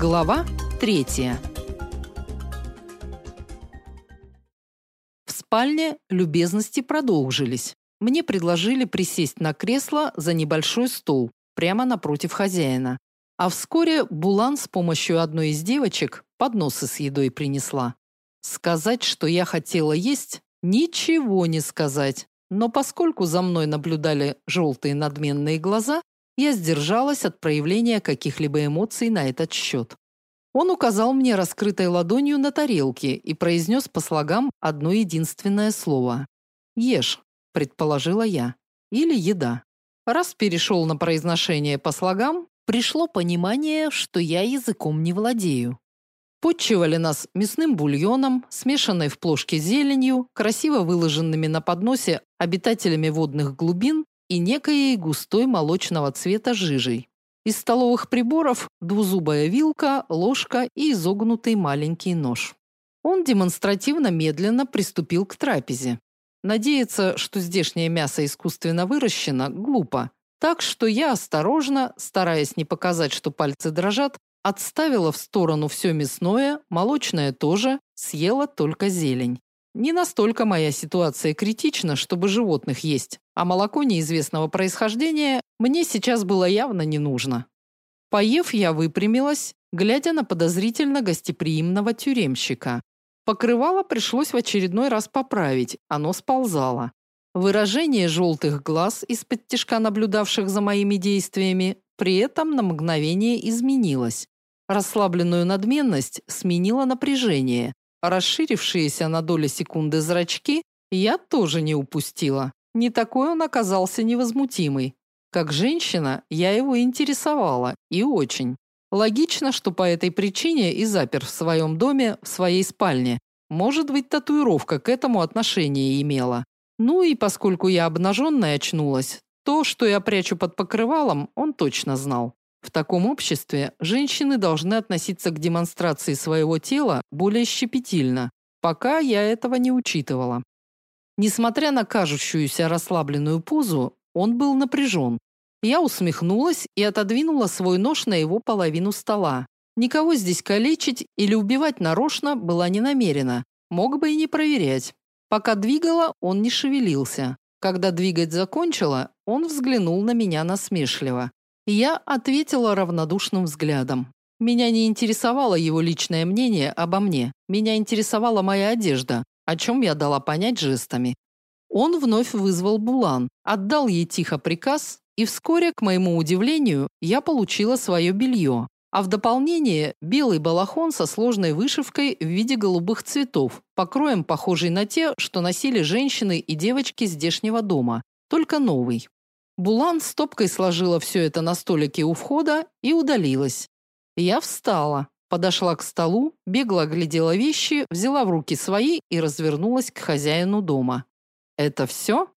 Глава третья. В спальне любезности продолжились. Мне предложили присесть на кресло за небольшой стол прямо напротив хозяина. А вскоре Булан с помощью одной из девочек подносы с едой принесла. Сказать, что я хотела есть, ничего не сказать. Но поскольку за мной наблюдали желтые надменные глаза, я сдержалась от проявления каких-либо эмоций на этот счет. Он указал мне раскрытой ладонью на тарелке и произнес по слогам одно единственное слово. «Ешь», – предположила я, – «или еда». Раз перешел на произношение по слогам, пришло понимание, что я языком не владею. Подчивали нас мясным бульоном, смешанной в плошке зеленью, красиво выложенными на подносе обитателями водных глубин и некой густой молочного цвета жижей. Из столовых приборов двузубая вилка, ложка и изогнутый маленький нож. Он демонстративно медленно приступил к трапезе. Надеяться, что здешнее мясо искусственно выращено, глупо. Так что я осторожно, стараясь не показать, что пальцы дрожат, отставила в сторону все мясное, молочное тоже, съела только зелень. Не настолько моя ситуация критична, чтобы животных есть, а молоко неизвестного происхождения мне сейчас было явно не нужно. Поев, я выпрямилась, глядя на подозрительно гостеприимного тюремщика. Покрывало пришлось в очередной раз поправить, оно сползало. Выражение желтых глаз из-под тишка наблюдавших за моими действиями при этом на мгновение изменилось. Расслабленную надменность сменила напряжение, Расширившиеся на долю секунды зрачки я тоже не упустила. Не такой он оказался невозмутимый. Как женщина я его интересовала, и очень. Логично, что по этой причине и запер в своем доме, в своей спальне. Может быть, татуировка к этому отношение имела. Ну и поскольку я обнаженная очнулась, то, что я прячу под покрывалом, он точно знал. В таком обществе женщины должны относиться к демонстрации своего тела более щепетильно. Пока я этого не учитывала. Несмотря на кажущуюся расслабленную позу, он был напряжен. Я усмехнулась и отодвинула свой нож на его половину стола. Никого здесь калечить или убивать нарочно была не намерена. Мог бы и не проверять. Пока двигала, он не шевелился. Когда двигать закончила, он взглянул на меня насмешливо. Я ответила равнодушным взглядом. Меня не интересовало его личное мнение обо мне. Меня интересовала моя одежда, о чем я дала понять жестами. Он вновь вызвал Булан, отдал ей тихо приказ, и вскоре, к моему удивлению, я получила свое белье. А в дополнение белый балахон со сложной вышивкой в виде голубых цветов, покроем похожий на те, что носили женщины и девочки здешнего дома, только новый. Булан стопкой сложила все это на столике у входа и удалилась. Я встала, подошла к столу, бегло оглядела вещи, взяла в руки свои и развернулась к хозяину дома. Это все?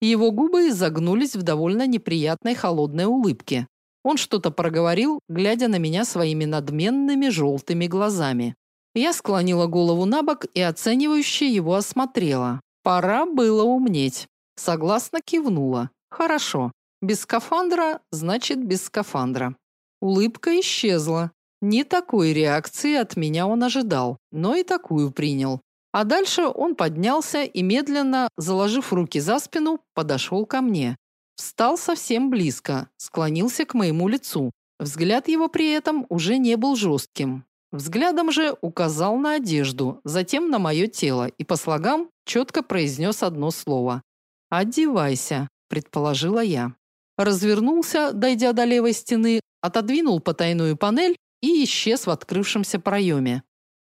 Его губы изогнулись в довольно неприятной холодной улыбке. Он что-то проговорил, глядя на меня своими надменными желтыми глазами. Я склонила голову набок и оценивающе его осмотрела. Пора было умнеть. Согласно кивнула. Хорошо. Без скафандра значит без скафандра. Улыбка исчезла. Не такой реакции от меня он ожидал, но и такую принял. А дальше он поднялся и медленно, заложив руки за спину, подошел ко мне. Встал совсем близко, склонился к моему лицу. Взгляд его при этом уже не был жестким. Взглядом же указал на одежду, затем на мое тело и по слогам четко произнес одно слово: "Одевайся" предположила я. Развернулся, дойдя до левой стены, отодвинул потайную панель и исчез в открывшемся проеме.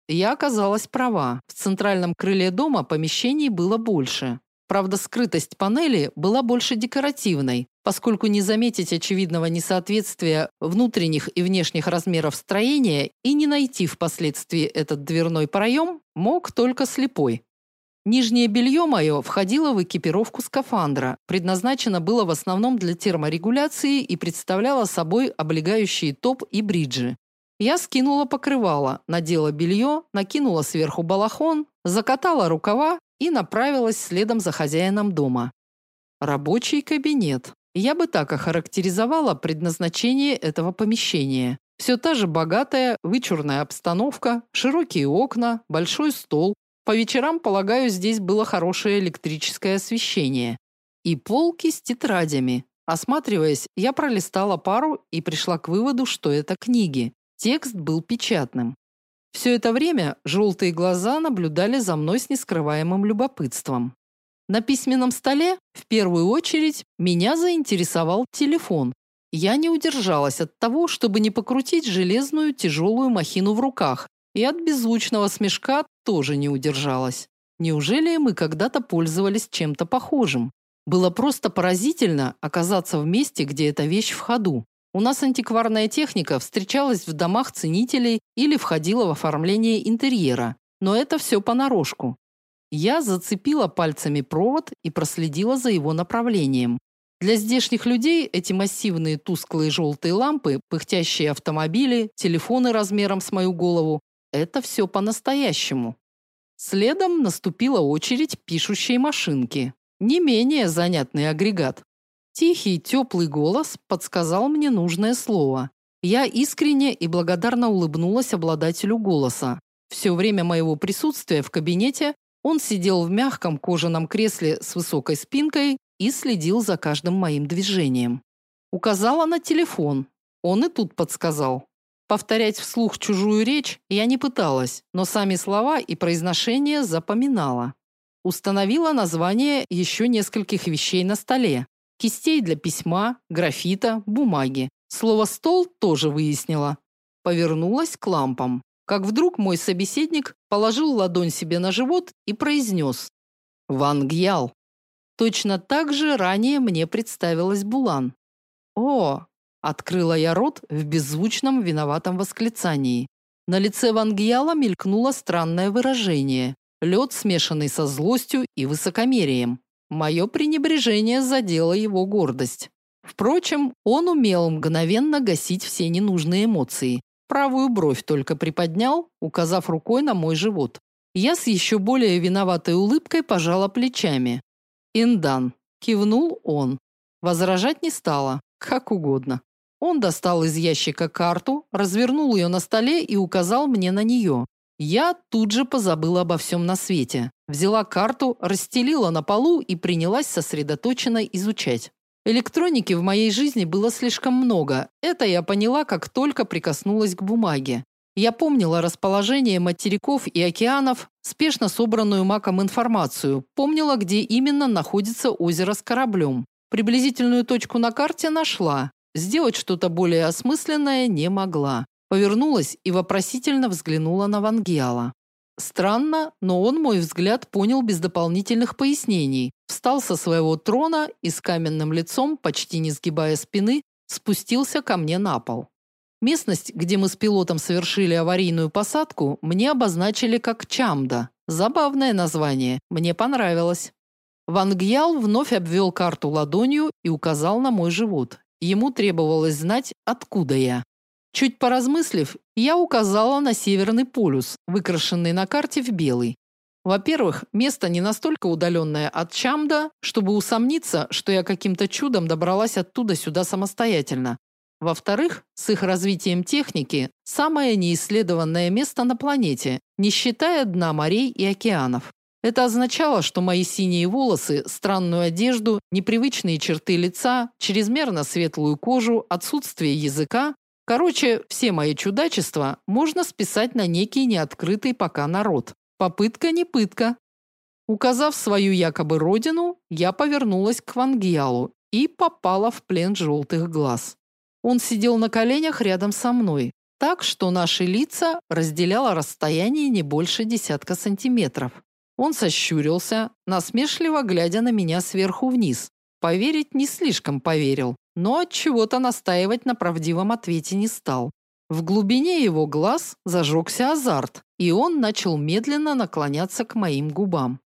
Я оказалась права. В центральном крыле дома помещений было больше. Правда, скрытость панели была больше декоративной, поскольку не заметить очевидного несоответствия внутренних и внешних размеров строения и не найти впоследствии этот дверной проем мог только слепой. Нижнее белье мое входило в экипировку скафандра, предназначено было в основном для терморегуляции и представляло собой облегающие топ и бриджи. Я скинула покрывало, надела белье, накинула сверху балахон, закатала рукава и направилась следом за хозяином дома. Рабочий кабинет. Я бы так охарактеризовала предназначение этого помещения. Все та же богатая, вычурная обстановка, широкие окна, большой стол. По вечерам, полагаю, здесь было хорошее электрическое освещение. И полки с тетрадями. Осматриваясь, я пролистала пару и пришла к выводу, что это книги. Текст был печатным. Все это время желтые глаза наблюдали за мной с нескрываемым любопытством. На письменном столе, в первую очередь, меня заинтересовал телефон. Я не удержалась от того, чтобы не покрутить железную тяжелую махину в руках, и от беззвучного смешка тоже не удержалась. Неужели мы когда-то пользовались чем-то похожим? Было просто поразительно оказаться в месте, где эта вещь в ходу. У нас антикварная техника встречалась в домах ценителей или входила в оформление интерьера, но это все понарошку. Я зацепила пальцами провод и проследила за его направлением. Для здешних людей эти массивные тусклые желтые лампы, пыхтящие автомобили, телефоны размером с мою голову это все по-настоящему. Следом наступила очередь пишущей машинки. Не менее занятный агрегат. Тихий, теплый голос подсказал мне нужное слово. Я искренне и благодарно улыбнулась обладателю голоса. Все время моего присутствия в кабинете он сидел в мягком кожаном кресле с высокой спинкой и следил за каждым моим движением. Указала на телефон. Он и тут подсказал. Повторять вслух чужую речь я не пыталась, но сами слова и произношение запоминала. Установила название еще нескольких вещей на столе. Кистей для письма, графита, бумаги. Слово «стол» тоже выяснила. Повернулась к лампам как вдруг мой собеседник положил ладонь себе на живот и произнес «Ван Гьял». Точно так же ранее мне представилась Булан. «О!» – открыла я рот в беззвучном виноватом восклицании. На лице Ван Гьяла мелькнуло странное выражение. Лед, смешанный со злостью и высокомерием. Мое пренебрежение задело его гордость. Впрочем, он умел мгновенно гасить все ненужные эмоции. Правую бровь только приподнял, указав рукой на мой живот. Я с еще более виноватой улыбкой пожала плечами. «Индан», – кивнул он. Возражать не стала, как угодно. Он достал из ящика карту, развернул ее на столе и указал мне на нее. Я тут же позабыла обо всем на свете. Взяла карту, расстелила на полу и принялась сосредоточенно изучать. Электроники в моей жизни было слишком много. Это я поняла, как только прикоснулась к бумаге. Я помнила расположение материков и океанов, спешно собранную маком информацию, помнила, где именно находится озеро с кораблем. Приблизительную точку на карте нашла. Сделать что-то более осмысленное не могла. Повернулась и вопросительно взглянула на Вангиала. Странно, но он мой взгляд понял без дополнительных пояснений. Встал со своего трона и с каменным лицом, почти не сгибая спины, спустился ко мне на пол. Местность, где мы с пилотом совершили аварийную посадку, мне обозначили как Чамда. Забавное название, мне понравилось. Ван вновь обвел карту ладонью и указал на мой живот. Ему требовалось знать, откуда я. Чуть поразмыслив, я указала на Северный полюс, выкрашенный на карте в белый. Во-первых, место не настолько удаленное от Чамда, чтобы усомниться, что я каким-то чудом добралась оттуда сюда самостоятельно. Во-вторых, с их развитием техники, самое неисследованное место на планете, не считая дна морей и океанов. Это означало, что мои синие волосы, странную одежду, непривычные черты лица, чрезмерно светлую кожу, отсутствие языка Короче, все мои чудачества можно списать на некий неоткрытый пока народ. Попытка не пытка. Указав свою якобы родину, я повернулась к Вангиалу и попала в плен желтых глаз. Он сидел на коленях рядом со мной, так что наши лица разделяло расстояние не больше десятка сантиметров. Он сощурился, насмешливо глядя на меня сверху вниз. Поверить не слишком поверил но от чего-то настаивать на правдивом ответе не стал. В глубине его глаз зажегся азарт, и он начал медленно наклоняться к моим губам.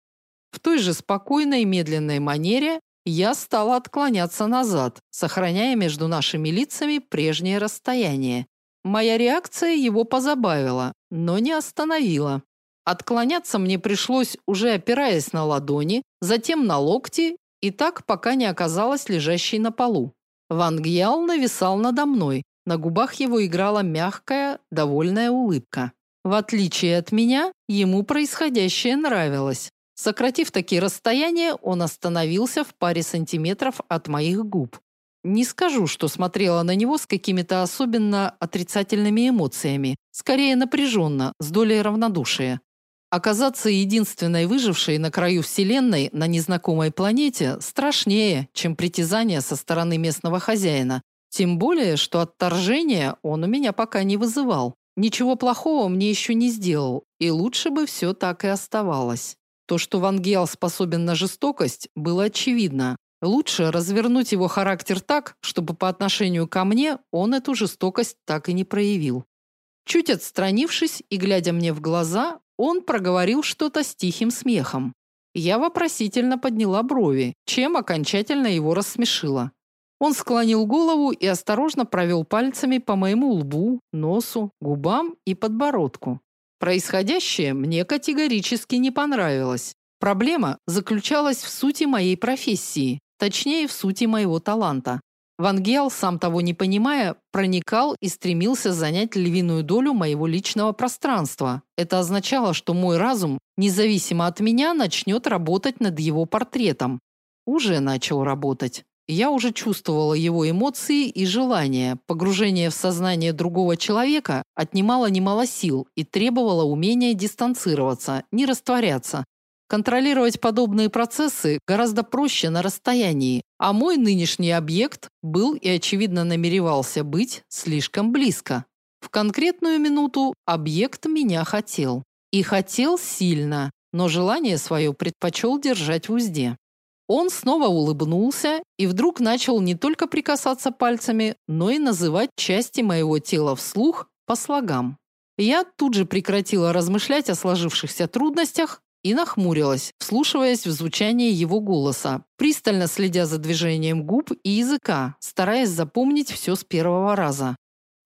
В той же спокойной и медленной манере я стала отклоняться назад, сохраняя между нашими лицами прежнее расстояние. Моя реакция его позабавила, но не остановила. Отклоняться мне пришлось, уже опираясь на ладони, затем на локти и так, пока не оказалась лежащей на полу. Ван Гьял нависал надо мной. На губах его играла мягкая, довольная улыбка. В отличие от меня, ему происходящее нравилось. Сократив такие расстояния, он остановился в паре сантиметров от моих губ. Не скажу, что смотрела на него с какими-то особенно отрицательными эмоциями, скорее напряженно, с долей равнодушия. Оказаться единственной выжившей на краю вселенной на незнакомой планете страшнее, чем притязания со стороны местного хозяина. Тем более, что отторжения он у меня пока не вызывал. Ничего плохого мне еще не сделал, и лучше бы все так и оставалось. То, что Вангел способен на жестокость, было очевидно. Лучше развернуть его характер так, чтобы по отношению ко мне он эту жестокость так и не проявил. Чуть отстранившись и глядя мне в глаза, он проговорил что-то с тихим смехом. Я вопросительно подняла брови, чем окончательно его рассмешила. Он склонил голову и осторожно провел пальцами по моему лбу, носу, губам и подбородку. Происходящее мне категорически не понравилось. Проблема заключалась в сути моей профессии, точнее в сути моего таланта. Вангел, сам того не понимая, проникал и стремился занять львиную долю моего личного пространства. Это означало, что мой разум, независимо от меня, начнет работать над его портретом. Уже начал работать. Я уже чувствовала его эмоции и желания. Погружение в сознание другого человека отнимало немало сил и требовало умения дистанцироваться, не растворяться. Контролировать подобные процессы гораздо проще на расстоянии, а мой нынешний объект был и очевидно намеревался быть слишком близко. В конкретную минуту объект меня хотел. И хотел сильно, но желание свое предпочел держать в узде. Он снова улыбнулся и вдруг начал не только прикасаться пальцами, но и называть части моего тела вслух по слогам. Я тут же прекратила размышлять о сложившихся трудностях и нахмурилась, вслушиваясь в звучание его голоса, пристально следя за движением губ и языка, стараясь запомнить все с первого раза.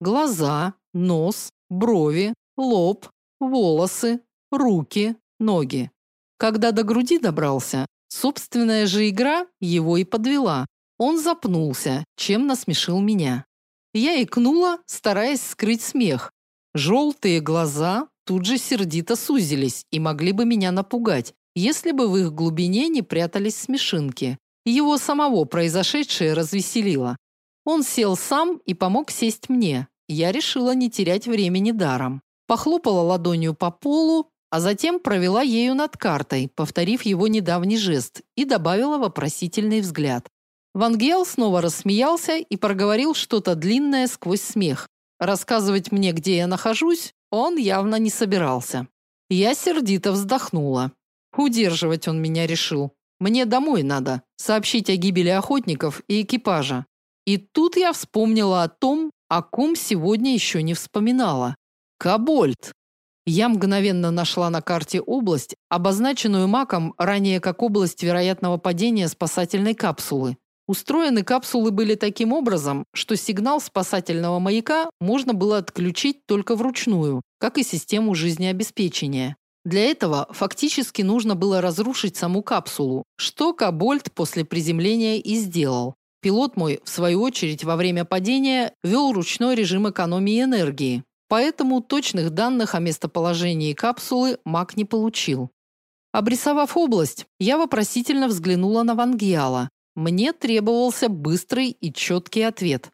Глаза, нос, брови, лоб, волосы, руки, ноги. Когда до груди добрался, Собственная же игра его и подвела. Он запнулся, чем насмешил меня. Я икнула, стараясь скрыть смех. Желтые глаза тут же сердито сузились и могли бы меня напугать, если бы в их глубине не прятались смешинки. Его самого произошедшее развеселило. Он сел сам и помог сесть мне. Я решила не терять времени даром. Похлопала ладонью по полу, а затем провела ею над картой, повторив его недавний жест, и добавила вопросительный взгляд. Вангел снова рассмеялся и проговорил что-то длинное сквозь смех. Рассказывать мне, где я нахожусь, он явно не собирался. Я сердито вздохнула. Удерживать он меня решил. Мне домой надо, сообщить о гибели охотников и экипажа. И тут я вспомнила о том, о ком сегодня еще не вспоминала. Кабольд. Я мгновенно нашла на карте область, обозначенную маком ранее как область вероятного падения спасательной капсулы. Устроены капсулы были таким образом, что сигнал спасательного маяка можно было отключить только вручную, как и систему жизнеобеспечения. Для этого фактически нужно было разрушить саму капсулу, что Кабольд после приземления и сделал. Пилот мой, в свою очередь, во время падения вел ручной режим экономии энергии, Поэтому точных данных о местоположении капсулы Мак не получил. Обрисовав область, я вопросительно взглянула на Вангиала. Мне требовался быстрый и четкий ответ.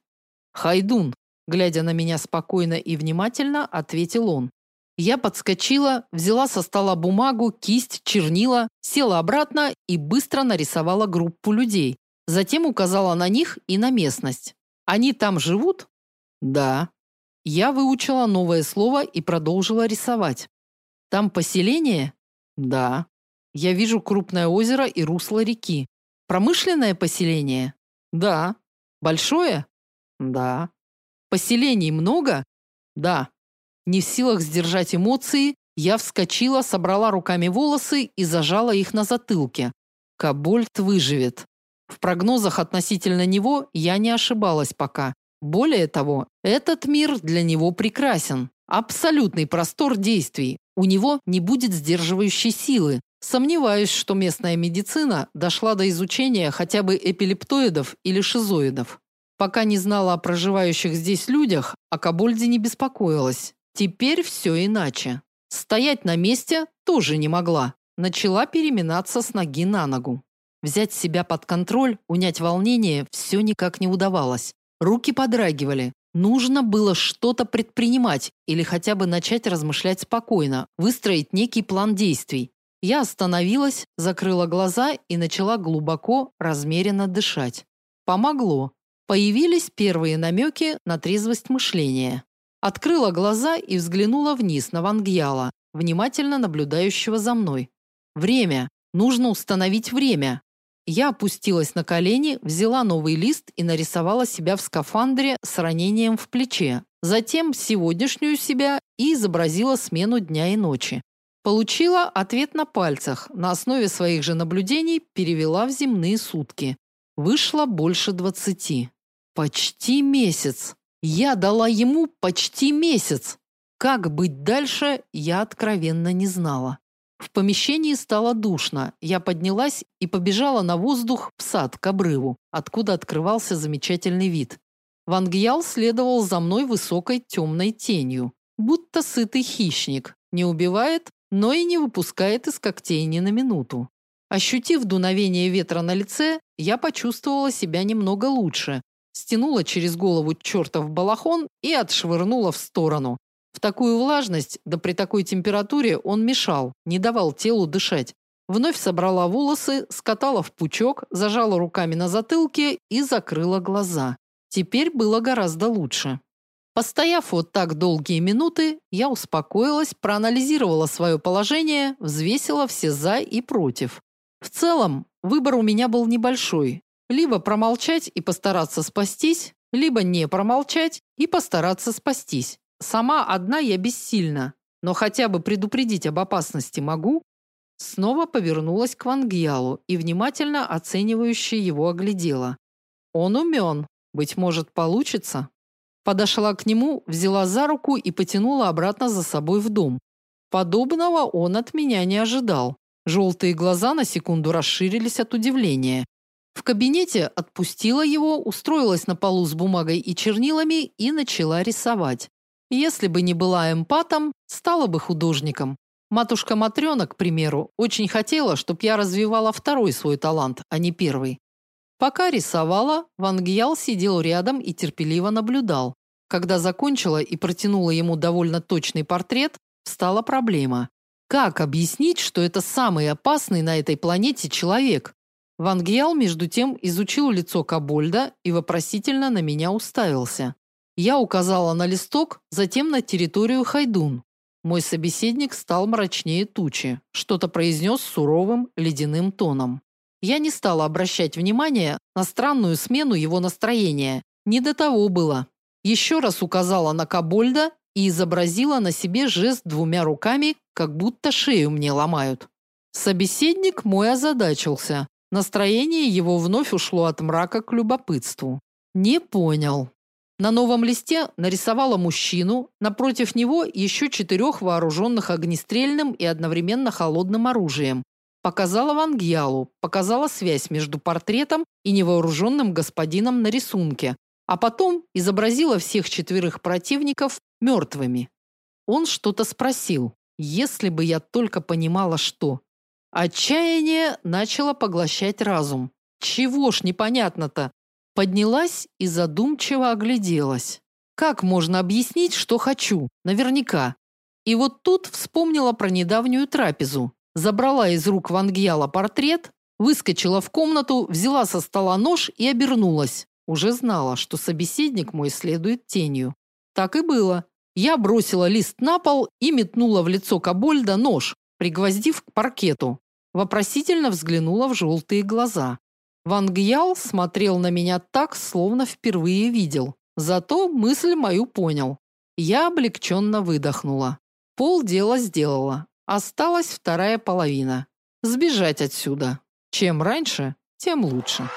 Хайдун, глядя на меня спокойно и внимательно, ответил он. Я подскочила, взяла со стола бумагу, кисть, чернила, села обратно и быстро нарисовала группу людей. Затем указала на них и на местность. Они там живут? Да. Я выучила новое слово и продолжила рисовать. Там поселение? Да. Я вижу крупное озеро и русло реки. Промышленное поселение? Да. Большое? Да. Поселений много? Да. Не в силах сдержать эмоции, я вскочила, собрала руками волосы и зажала их на затылке. Кабольт выживет. В прогнозах относительно него я не ошибалась пока. Более того, этот мир для него прекрасен. Абсолютный простор действий. У него не будет сдерживающей силы. Сомневаюсь, что местная медицина дошла до изучения хотя бы эпилептоидов или шизоидов. Пока не знала о проживающих здесь людях, о Кабольде не беспокоилась. Теперь все иначе. Стоять на месте тоже не могла. Начала переминаться с ноги на ногу. Взять себя под контроль, унять волнение все никак не удавалось. Руки подрагивали. Нужно было что-то предпринимать или хотя бы начать размышлять спокойно, выстроить некий план действий. Я остановилась, закрыла глаза и начала глубоко, размеренно дышать. Помогло. Появились первые намеки на трезвость мышления. Открыла глаза и взглянула вниз на Вангьяла, внимательно наблюдающего за мной. Время. Нужно установить время. Я опустилась на колени, взяла новый лист и нарисовала себя в скафандре с ранением в плече. Затем сегодняшнюю себя и изобразила смену дня и ночи. Получила ответ на пальцах. На основе своих же наблюдений перевела в земные сутки. Вышло больше двадцати. Почти месяц. Я дала ему почти месяц. Как быть дальше, я откровенно не знала. В помещении стало душно. Я поднялась и побежала на воздух в сад к обрыву, откуда открывался замечательный вид. Вангьял следовал за мной высокой темной тенью, будто сытый хищник. Не убивает, но и не выпускает из когтей ни на минуту. Ощутив дуновение ветра на лице, я почувствовала себя немного лучше, стянула через голову чертов балахон и отшвырнула в сторону. В такую влажность, да при такой температуре он мешал, не давал телу дышать. Вновь собрала волосы, скатала в пучок, зажала руками на затылке и закрыла глаза. Теперь было гораздо лучше. Постояв вот так долгие минуты, я успокоилась, проанализировала свое положение, взвесила все за и против. В целом, выбор у меня был небольшой. Либо промолчать и постараться спастись, либо не промолчать и постараться спастись. Сама одна я бессильна, но хотя бы предупредить об опасности могу. Снова повернулась к Вангьялу и внимательно оценивающе его оглядела. Он умен, быть может, получится. Подошла к нему, взяла за руку и потянула обратно за собой в дом. Подобного он от меня не ожидал. Желтые глаза на секунду расширились от удивления. В кабинете отпустила его, устроилась на полу с бумагой и чернилами и начала рисовать. Если бы не была эмпатом, стала бы художником. Матушка Матрёна, к примеру, очень хотела, чтобы я развивала второй свой талант, а не первый. Пока рисовала, Ван Гьял сидел рядом и терпеливо наблюдал. Когда закончила и протянула ему довольно точный портрет, стала проблема. Как объяснить, что это самый опасный на этой планете человек? Ван Гиал между тем изучил лицо Кабольда и вопросительно на меня уставился. Я указала на листок, затем на территорию Хайдун. Мой собеседник стал мрачнее тучи, что-то произнес суровым ледяным тоном. Я не стала обращать внимания на странную смену его настроения. Не до того было. Еще раз указала на Кабольда и изобразила на себе жест двумя руками, как будто шею мне ломают. Собеседник мой озадачился. Настроение его вновь ушло от мрака к любопытству. Не понял. На новом листе нарисовала мужчину, напротив него еще четырех вооруженных огнестрельным и одновременно холодным оружием. Показала Вангьялу, показала связь между портретом и невооруженным господином на рисунке, а потом изобразила всех четверых противников мертвыми. Он что-то спросил. Если бы я только понимала что. Отчаяние начало поглощать разум. Чего ж непонятно-то? Поднялась и задумчиво огляделась. Как можно объяснить, что хочу? Наверняка. И вот тут вспомнила про недавнюю трапезу. Забрала из рук Вангьяла портрет, выскочила в комнату, взяла со стола нож и обернулась. Уже знала, что собеседник мой следует тенью. Так и было. Я бросила лист на пол и метнула в лицо Кабольда нож, пригвоздив к паркету. Вопросительно взглянула в желтые глаза. Ван смотрел на меня так, словно впервые видел. Зато мысль мою понял. Я облегченно выдохнула. Пол дела сделала. Осталась вторая половина. Сбежать отсюда. Чем раньше, тем лучше.